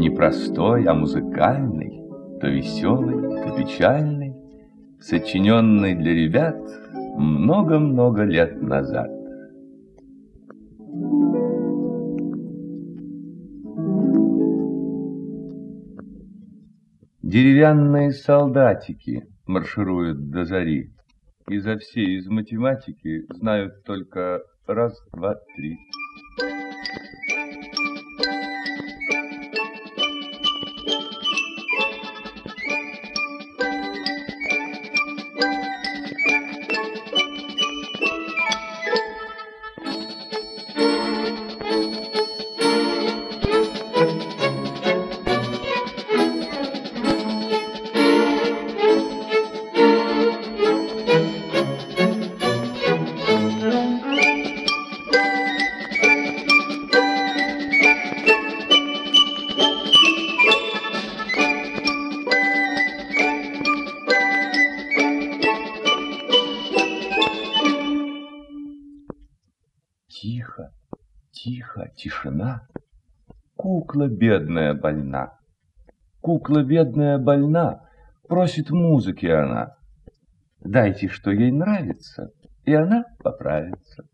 Не простой, а музыкальный, то веселый, то печальный, сочиненный для ребят много-много лет назад. Деревянные солдатики маршируют до зари, и за все из математики знают только раз, два, три. Тихо, тишина. Кукла бедная больна. Кукла бедная больна, просит музыки она. Дайте, что ей нравится, и она поправится.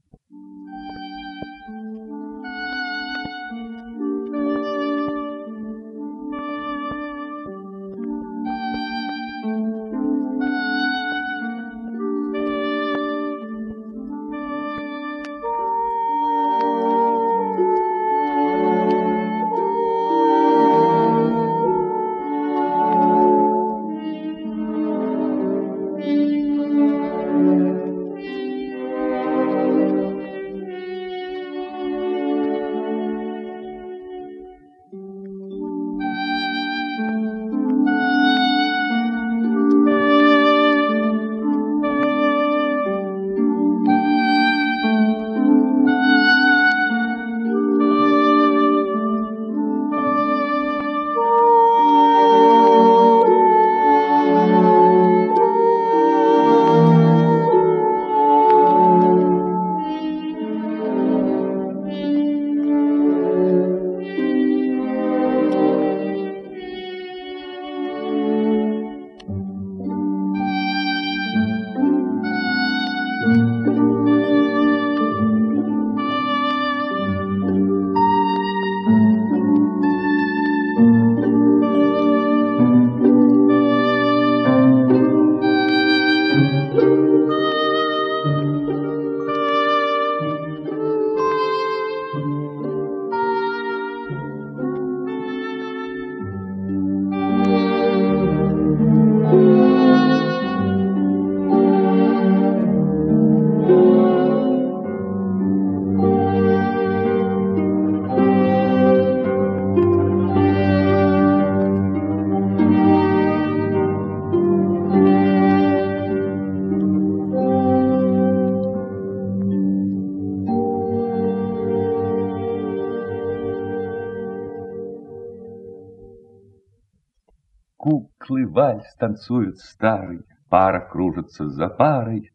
Куклы вальс танцуют старый, пара кружится за парой,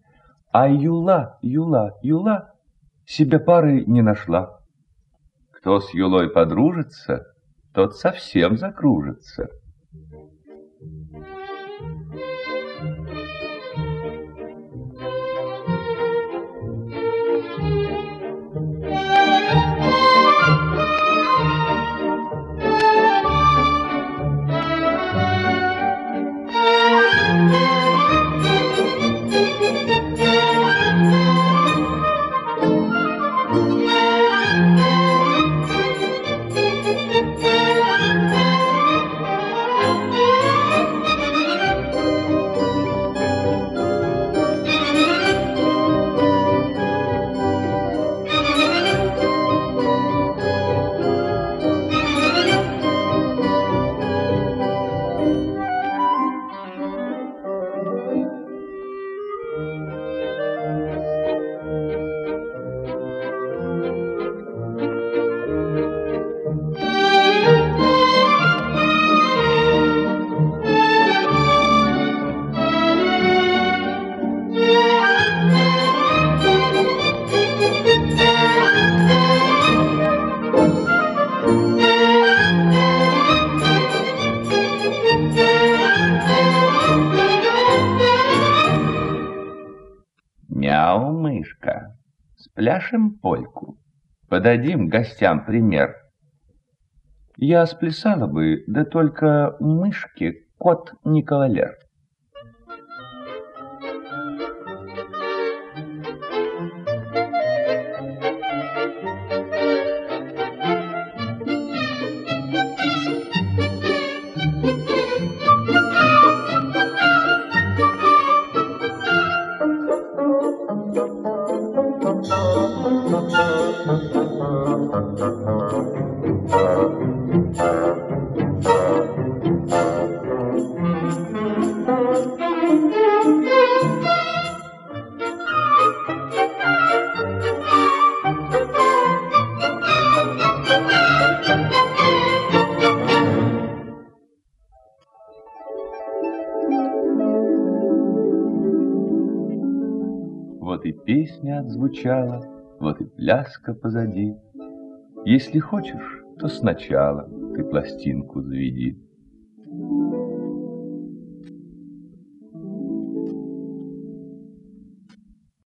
а Юла, Юла, Юла себе пары не нашла. Кто с Юлой подружится, тот совсем закружится. Мишка, спляшем польку, подадим гостям пример. Я сплясала бы, да только мышке кот не кавалер. Вот и песня отзвучала, вот и пляска позади. Если хочешь, то сначала ты пластинку заведи.